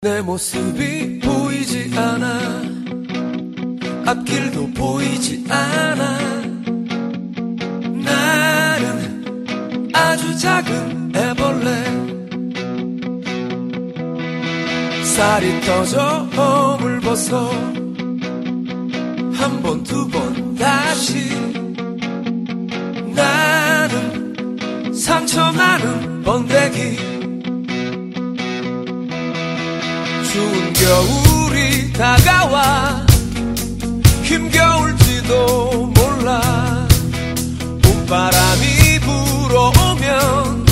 내 모습이 보이지 않아. 앞길도 보이지 않아. 나는 아주 작은 애벌레. 살이 떠져 허물 벗어. 한 번 두 번 다시. 나는 상처 많은 번데기 추운 겨울이 다가와 힘겨울지도 몰라. 봄바람이 불어오면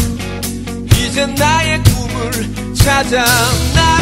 이제 나의 꿈을 찾아 날